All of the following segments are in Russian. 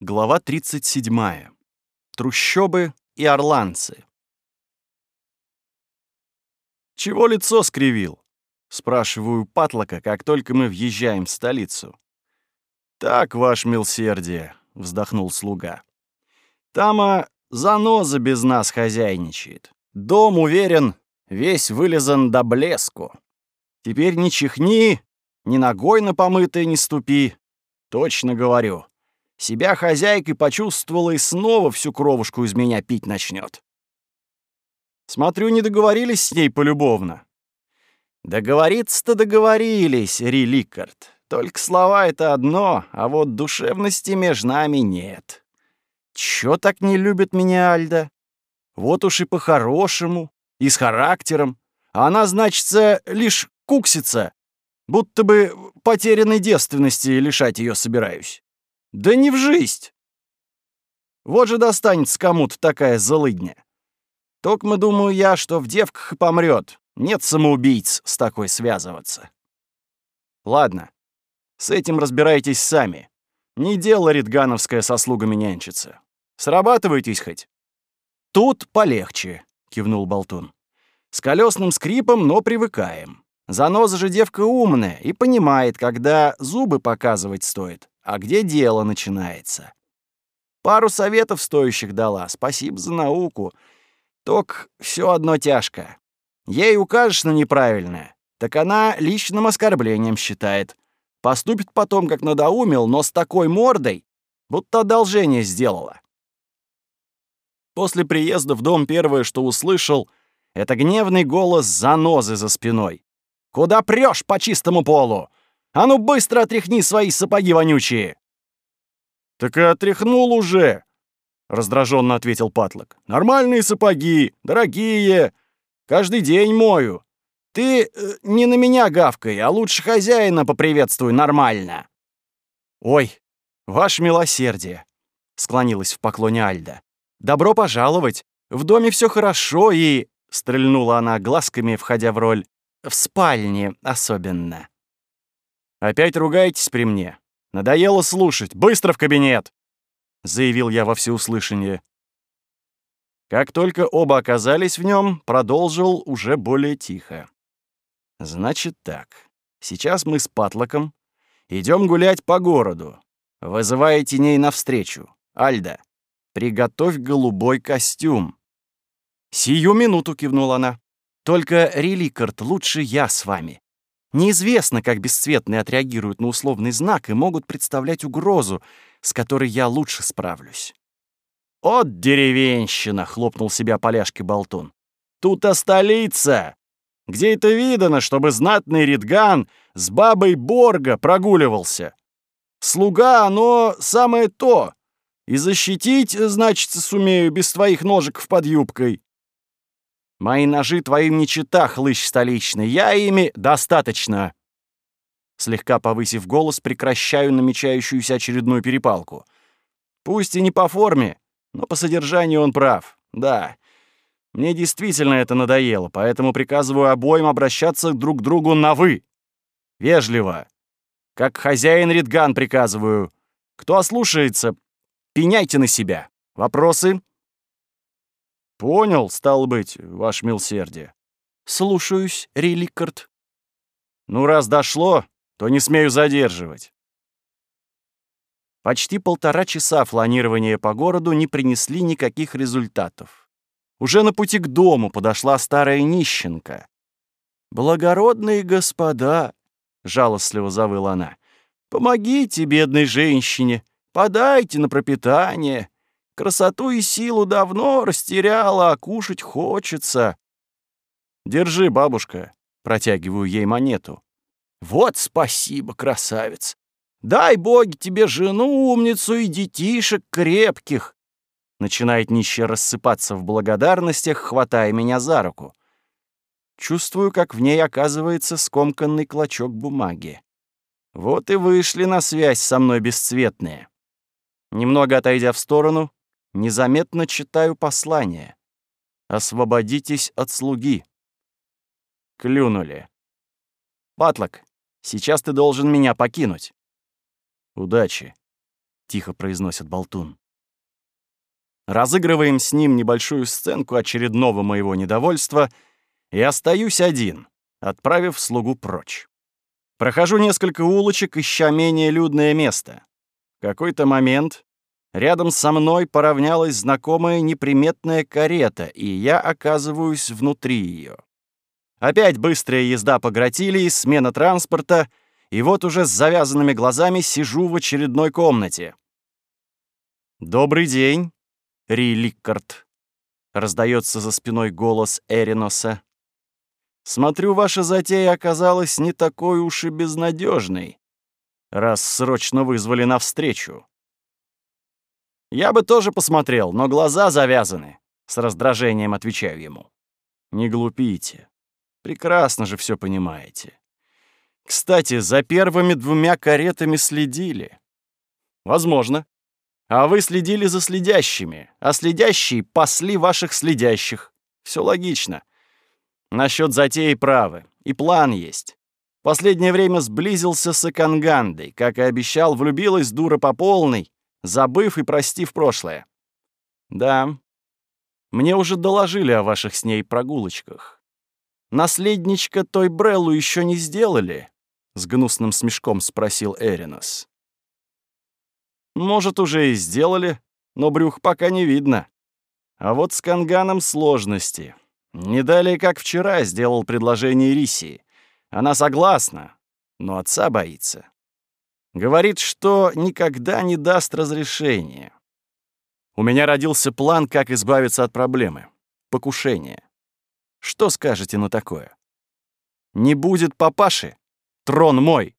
Глава 37. Трущобы и орланцы. «Чего лицо скривил?» — спрашиваю Патлока, как только мы въезжаем в столицу. «Так, ваше милсердие», — вздохнул слуга. «Тама заноза без нас хозяйничает. Дом, уверен, весь вылезан до блеску. Теперь ни чихни, ни ногой на помытое не ступи. Точно говорю». Себя хозяйкой почувствовала и снова всю кровушку из меня пить начнет. Смотрю, не договорились с ней полюбовно. Договориться-то договорились, Реликард. Только слова — это одно, а вот душевности между нами нет. Чё так не любит меня Альда? Вот уж и по-хорошему, и с характером. А она, значится, лишь куксится, будто бы потерянной девственности лишать ее собираюсь. Да не в жизнь! Вот же достанется кому-то такая залыдня. Токмо думаю я, что в девках и помрет. Нет самоубийц с такой связываться. Ладно, с этим разбирайтесь сами. Не дело ритгановское со слугами нянчиться. Срабатывайтесь хоть. Тут полегче, кивнул Болтун. С колесным скрипом, но привыкаем. Заноза же девка умная и понимает, когда зубы показывать стоит а где дело начинается. Пару советов стоящих дала, спасибо за науку. Ток все одно тяжко. Ей укажешь на неправильное, так она личным оскорблением считает. Поступит потом, как надоумил, но с такой мордой, будто одолжение сделала. После приезда в дом первое, что услышал, это гневный голос занозы за спиной. «Куда прешь по чистому полу? А ну быстро отряхни свои сапоги вонючие!» «Так и отряхнул уже!» — раздраженно ответил Патлок. «Нормальные сапоги, дорогие, каждый день мою. Ты э, не на меня гавкай, а лучше хозяина поприветствуй нормально». «Ой, ваше милосердие!» — склонилась в поклоне Альда. «Добро пожаловать! В доме все хорошо и...» — стрельнула она глазками, входя в роль. «В спальне особенно». Опять ругаетесь при мне? Надоело слушать. Быстро в кабинет!» Заявил я во всеуслышание. Как только оба оказались в нем, продолжил уже более тихо. «Значит так. Сейчас мы с Патлоком идем гулять по городу. Вызывая теней навстречу. Альда, приготовь голубой костюм». «Сию минуту», — кивнула она. «Только, Реликард, лучше я с вами. Неизвестно, как бесцветные отреагируют на условный знак и могут представлять угрозу, с которой я лучше справлюсь. «От деревенщина!» — хлопнул себя поляшки болтун. «Тут-то столица! Где это видано, чтобы знатный Ридган с бабой Борга прогуливался? Слуга, оно самое то. И защитить, значит, сумею без твоих ножек под юбкой. Мои ножи твоим не чита, хлыщ столичный, я ими достаточно. Слегка повысив голос, прекращаю намечающуюся очередную перепалку. Пусть и не по форме, но по содержанию он прав. Да, мне действительно это надоело, поэтому приказываю обоим обращаться друг к другу на «вы». Вежливо. Как хозяин Ридган приказываю. Кто ослушается, пеняйте на себя. Вопросы? «Понял, стал быть, ваше милсердие». «Слушаюсь, Реликард». «Ну, раз дошло, то не смею задерживать». Почти полтора часа фланирования по городу не принесли никаких результатов. Уже на пути к дому подошла старая нищенка. «Благородные господа!» — жалостливо завыла она. «Помогите бедной женщине, подайте на пропитание. Красоту и силу давно растеряла, а кушать хочется. Держи, бабушка, протягиваю ей монету. Вот спасибо, красавец. Дай боги тебе жену умницу и детишек крепких. Начинает нищая рассыпаться в благодарностях, хватая меня за руку. Чувствую, как в ней оказывается скомканный клочок бумаги. Вот и вышли на связь со мной бесцветные. Немного отойдя в сторону, Незаметно читаю послание. «Освободитесь от слуги». Клюнули. «Патлок, сейчас ты должен меня покинуть». «Удачи». — тихо произносит Болтун. Разыгрываем с ним небольшую сценку очередного моего недовольства и остаюсь один, отправив слугу прочь. Прохожу несколько улочек, ища менее людное место. В какой-то момент рядом со мной поравнялась знакомая неприметная карета, и я оказываюсь внутри ее. Опять быстрая езда по Гратилии, смена транспорта, и вот уже с завязанными глазами сижу в очередной комнате. «Добрый день!» Риликкард. Раздается за спиной голос Эриноса. Смотрю, ваша затея оказалась не такой уж и безнадежной, раз срочно вызвали навстречу. Я бы тоже посмотрел, но глаза завязаны. С раздражением отвечаю ему. Не глупите. Прекрасно же все понимаете. Кстати, за первыми двумя каретами следили. Возможно. А вы следили за следящими, а следящие пасли ваших следящих. Все логично. Насчет затеи правы. И план есть. Последнее время сблизился с Акангандой. Как и обещал, влюбилась дура по полной, забыв и простив прошлое. Да, мне уже доложили о ваших с ней прогулочках. Наследничка той Бреллу еще не сделали? С гнусным смешком спросил Эринос. Может, уже и сделали, но брюх пока не видно. А вот с Канганом сложности. Не далее, как вчера, сделал предложение Рисии. Она согласна, но отца боится. Говорит, что никогда не даст разрешения. У меня родился план, как избавиться от проблемы. Покушение. Что скажете на такое? Не будет папаши? Трон мой.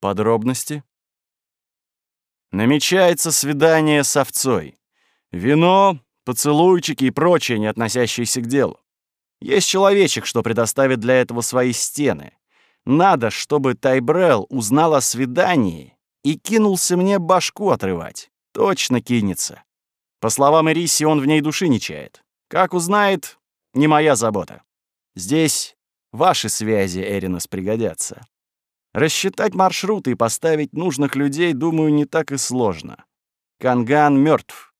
Подробности? Намечается свидание с овцой. Вино, поцелуйчики и прочее, не относящееся к делу. Есть человечек, что предоставит для этого свои стены. Надо, чтобы Тайбрел узнал о свидании и кинулся мне башку отрывать. Точно кинется. По словам Ириси, он в ней души не чает. Как узнает, не моя забота. Здесь ваши связи, Эринос, пригодятся. Рассчитать маршруты и поставить нужных людей, думаю, не так и сложно. Канган мертв.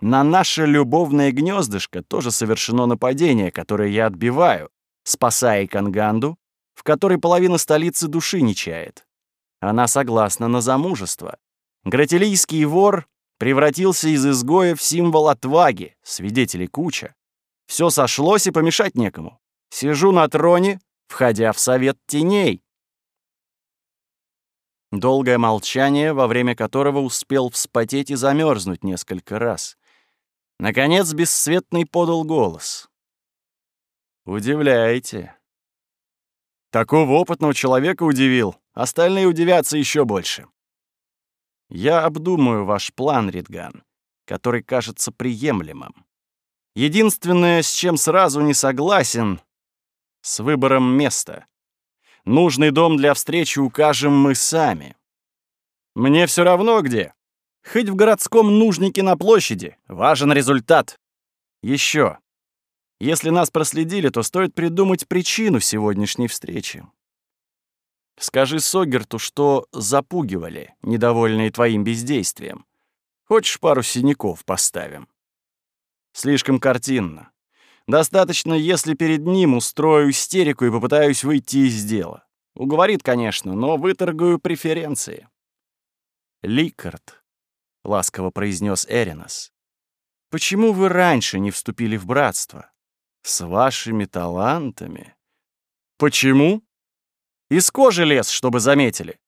На наше любовное гнездышко тоже совершено нападение, которое я отбиваю, спасая Канганду, в которой половина столицы души не чает. Она согласна на замужество. Гратилийский вор превратился из изгоя в символ отваги, свидетелей куча. Все сошлось и помешать некому. Сижу на троне, входя в совет теней. Долгое молчание, во время которого успел вспотеть и замерзнуть несколько раз. Наконец бесцветный подал голос. «Удивляете». Такого опытного человека удивил, остальные удивятся еще больше. Я обдумаю ваш план, Ридган, который кажется приемлемым. Единственное, с чем сразу не согласен, с выбором места. Нужный дом для встречи укажем мы сами. Мне все равно где. Хоть в городском нужнике на площади. Важен результат. Еще. Если нас проследили, то стоит придумать причину сегодняшней встречи. Скажи Согерту, что запугивали, недовольные твоим бездействием. Хочешь, пару синяков поставим? Слишком картинно. Достаточно, если перед ним устрою истерику и попытаюсь выйти из дела. Уговорит, конечно, но выторгую преференции. «Ликард», — ласково произнес Эринос, — «почему вы раньше не вступили в братство? С вашими талантами?» «Почему?» «Из кожи лез, чтобы заметили.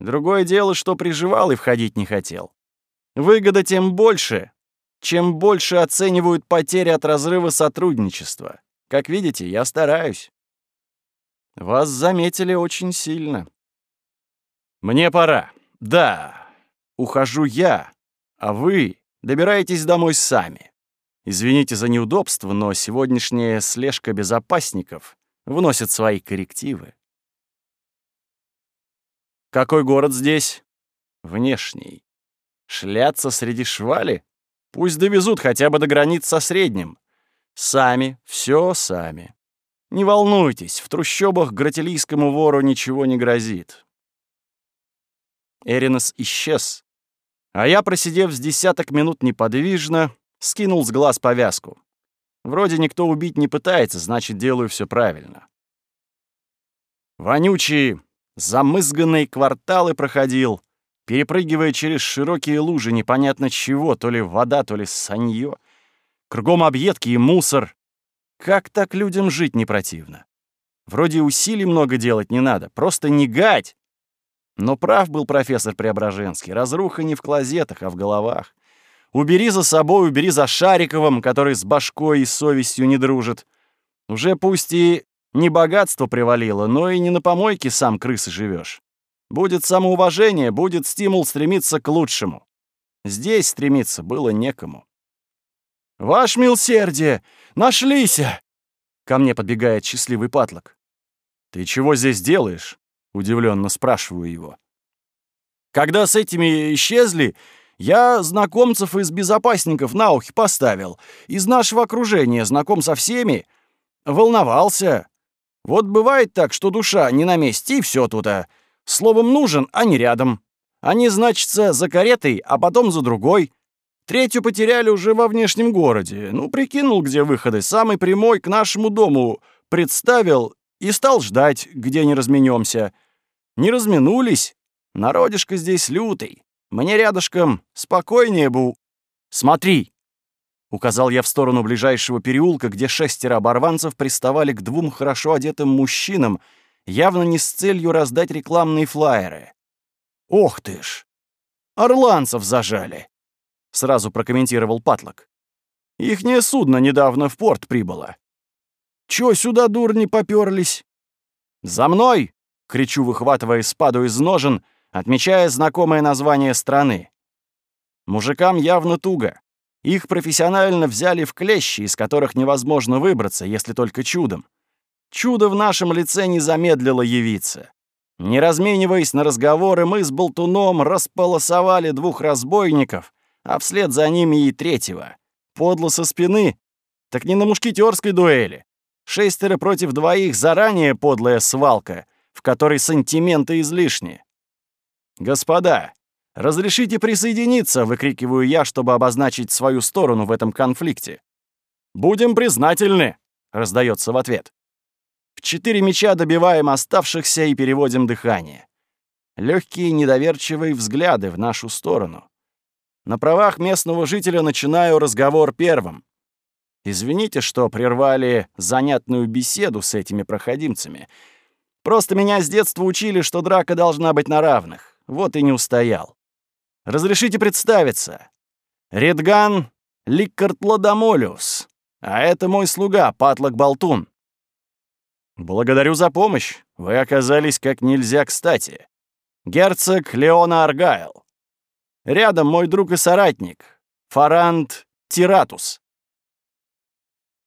Другое дело, что приживал и входить не хотел. Выгода тем больше, чем больше оценивают потери от разрыва сотрудничества. Как видите, я стараюсь. Вас заметили очень сильно. Мне пора. Да, ухожу я, а вы добираетесь домой сами. Извините за неудобство, но сегодняшняя слежка безопасников вносит свои коррективы. Какой город здесь? Внешний. Шляться среди швали? Пусть довезут хотя бы до границ со средним. Сами, все сами. Не волнуйтесь, в трущобах гратилийскому вору ничего не грозит. Эринос исчез. А я, просидев с десяток минут неподвижно, скинул с глаз повязку. Вроде никто убить не пытается, значит, делаю все правильно. Вонючие, замызганные кварталы проходил, перепрыгивая через широкие лужи непонятно чего, то ли вода, то ли санье. Кругом объедки и мусор. Как так людям жить не противно? Вроде усилий много делать не надо, просто не гать. Но прав был профессор Преображенский, разруха не в клозетах, а в головах. Убери за собой, убери за Шариковым, который с башкой и совестью не дружит. Уже пусть и не богатство привалило, но и не на помойке сам крысы живешь. Будет самоуважение, будет стимул стремиться к лучшему. Здесь стремиться было некому. «Ваш милсердие! Нашлися!» Ко мне подбегает счастливый патлок. «Ты чего здесь делаешь?» — удивленно спрашиваю его. «Когда с этими исчезли, я знакомцев из безопасников на ухе поставил. Из нашего окружения знаком со всеми. Волновался. Вот бывает так, что душа не на месте, и все тут. А. Словом, нужен, а не рядом. Они, значится, за каретой, а потом за другой. Третью потеряли уже во внешнем городе. Ну, прикинул, где выходы. Самый прямой к нашему дому представил и стал ждать, где не разменемся. Не разминулись. Народишко здесь лютый. Мне рядышком спокойнее был. Смотри, Указал я в сторону ближайшего переулка, где шестеро оборванцев приставали к двум хорошо одетым мужчинам, явно не с целью раздать рекламные флаеры. «Ох ты ж! Орланцев зажали!» — сразу прокомментировал Патлок. «Ихнее судно недавно в порт прибыло. Чё сюда, дурни, попёрлись?» «За мной!» — кричу, выхватывая спаду из ножен, отмечая знакомое название страны. Мужикам явно туго. Их профессионально взяли в клещи, из которых невозможно выбраться, если только чудом. Чудо в нашем лице не замедлило явиться. Не размениваясь на разговоры, мы с Болтуном располосовали двух разбойников, а вслед за ними и третьего. Подло со спины. Так не на мушкетерской дуэли. Шестеро против двоих — заранее подлая свалка, в которой сантименты излишни. Господа, «Разрешите присоединиться!» — выкрикиваю я, чтобы обозначить свою сторону в этом конфликте. «Будем признательны!» — раздается в ответ. В четыре меча добиваем оставшихся и переводим дыхание. Легкие недоверчивые взгляды в нашу сторону. На правах местного жителя начинаю разговор первым. Извините, что прервали занятную беседу с этими проходимцами. Просто меня с детства учили, что драка должна быть на равных. Вот и не устоял. Разрешите представиться. Редган Ликкард Ладомолиус. А это мой слуга, Патлок Болтун. Благодарю за помощь. Вы оказались как нельзя кстати. Герцог Леона Аргайл. Рядом мой друг и соратник, Фарант Тиратус.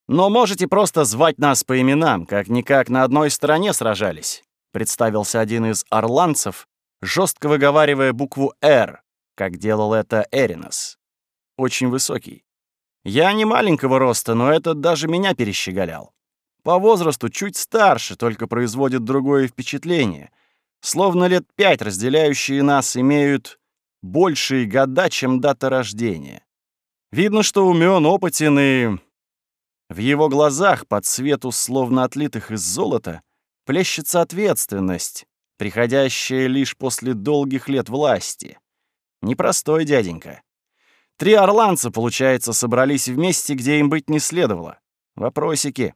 Но можете просто звать нас по именам, как-никак на одной стороне сражались, представился один из орландцев, жестко выговаривая букву «Р», как делал это Эринос. Очень высокий. Я не маленького роста, но этот даже меня перещеголял. По возрасту чуть старше, только производит другое впечатление. Словно лет пять разделяющие нас имеют большие года, чем дата рождения. Видно, что умен, опытен и... В его глазах, под свету словно отлитых из золота, плещется ответственность, приходящая лишь после долгих лет власти. Непростой дяденька. Три орланца, получается, собрались вместе, где им быть не следовало. Вопросики.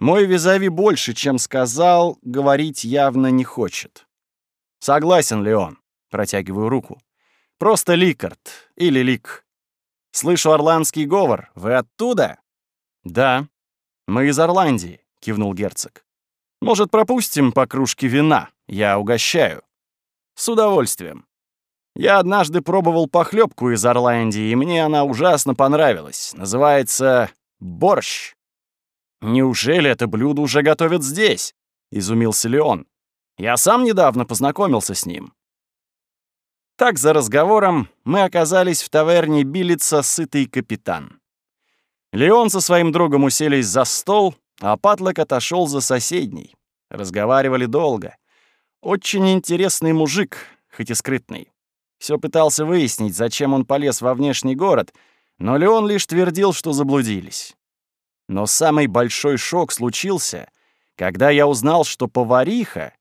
Мой визави больше, чем сказал, говорить явно не хочет. Согласен ли он? Протягиваю руку. Просто Ликард. Или Лик. Слышу орландский говор. Вы оттуда? Да. Мы из Орландии, кивнул герцог. Может, пропустим по кружке вина? Я угощаю. С удовольствием. Я однажды пробовал похлебку из Орландии, и мне она ужасно понравилась. Называется борщ. Неужели это блюдо уже готовят здесь? Изумился Леон. Я сам недавно познакомился с ним. Так, за разговором, мы оказались в таверне Билица «Сытый капитан». Леон со своим другом уселись за стол, а Патлок отошел за соседний. Разговаривали долго. Очень интересный мужик, хоть и скрытный. Все пытался выяснить, зачем он полез во внешний город, но Леон лишь твердил, что заблудились. Но самый большой шок случился, когда я узнал, что повариха,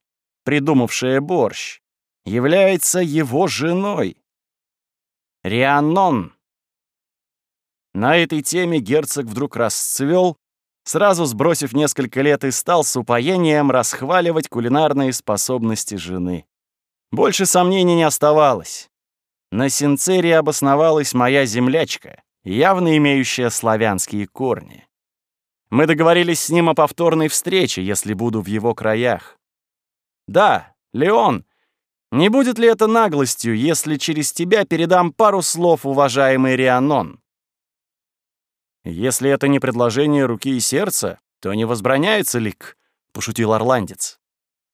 придумавшая борщ, является его женой. Рианнон. На этой теме герцог вдруг расцвел, сразу сбросив несколько лет и стал с упоением расхваливать кулинарные способности жены. Больше сомнений не оставалось. На Синцере обосновалась моя землячка, явно имеющая славянские корни. Мы договорились с ним о повторной встрече, если буду в его краях. Да, Леон, не будет ли это наглостью, если через тебя передам пару слов, уважаемый Рианон? Если это не предложение руки и сердца, то не возбраняется лик, пошутил орландец.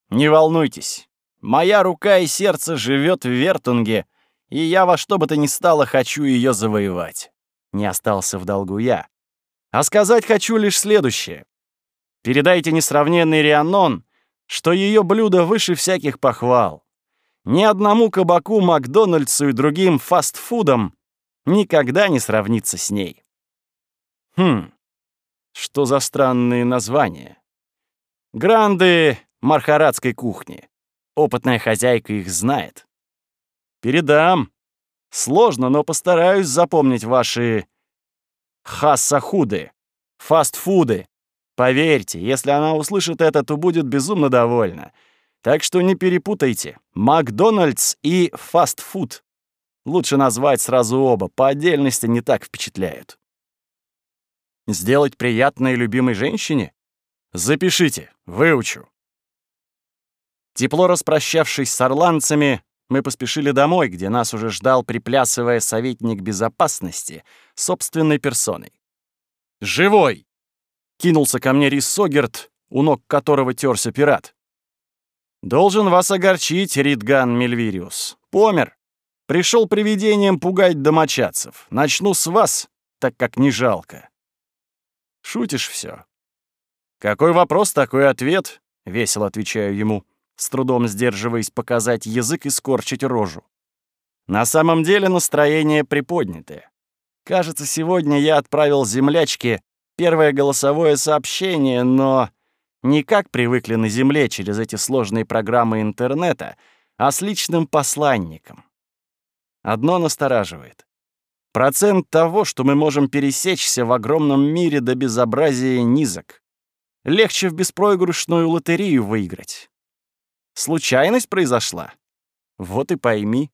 Не волнуйтесь, моя рука и сердце живет в Вертунге, и я во что бы то ни стало хочу ее завоевать. Не остался в долгу я. А сказать хочу лишь следующее. Передайте несравненный Рианон, что ее блюдо выше всяких похвал. Ни одному кабаку, Макдональдсу и другим фастфудам никогда не сравнится с ней. Хм, что за странные названия. Гранды мархарадской кухни. Опытная хозяйка их знает. Передам. Сложно, но постараюсь запомнить ваши хассахуды, фастфуды. Поверьте, если она услышит это, то будет безумно довольна. Так что не перепутайте. Макдональдс и фастфуд. Лучше назвать сразу оба, по отдельности не так впечатляют. Сделать приятное любимой женщине? Запишите, выучу. Тепло распрощавшись с орландцами, мы поспешили домой, где нас уже ждал, приплясывая советник безопасности собственной персоной. «Живой!» — кинулся ко мне Рис Согерт, у ног которого терся пират. Должен вас огорчить, Ридган Мельвириус. Помер. Пришел привидением пугать домочадцев. Начну с вас, так как не жалко. Шутишь все. Какой вопрос, такой ответ, весело отвечаю ему, с трудом сдерживаясь показать язык и скорчить рожу. На самом деле настроение приподнятое. Кажется, сегодня я отправил землячке первое голосовое сообщение, но не как привыкли на Земле через эти сложные программы интернета, а с личным посланником. Одно настораживает. Процент того, что мы можем пересечься в огромном мире до безобразия низок. Легче в беспроигрышную лотерею выиграть. Случайность произошла? Вот и пойми.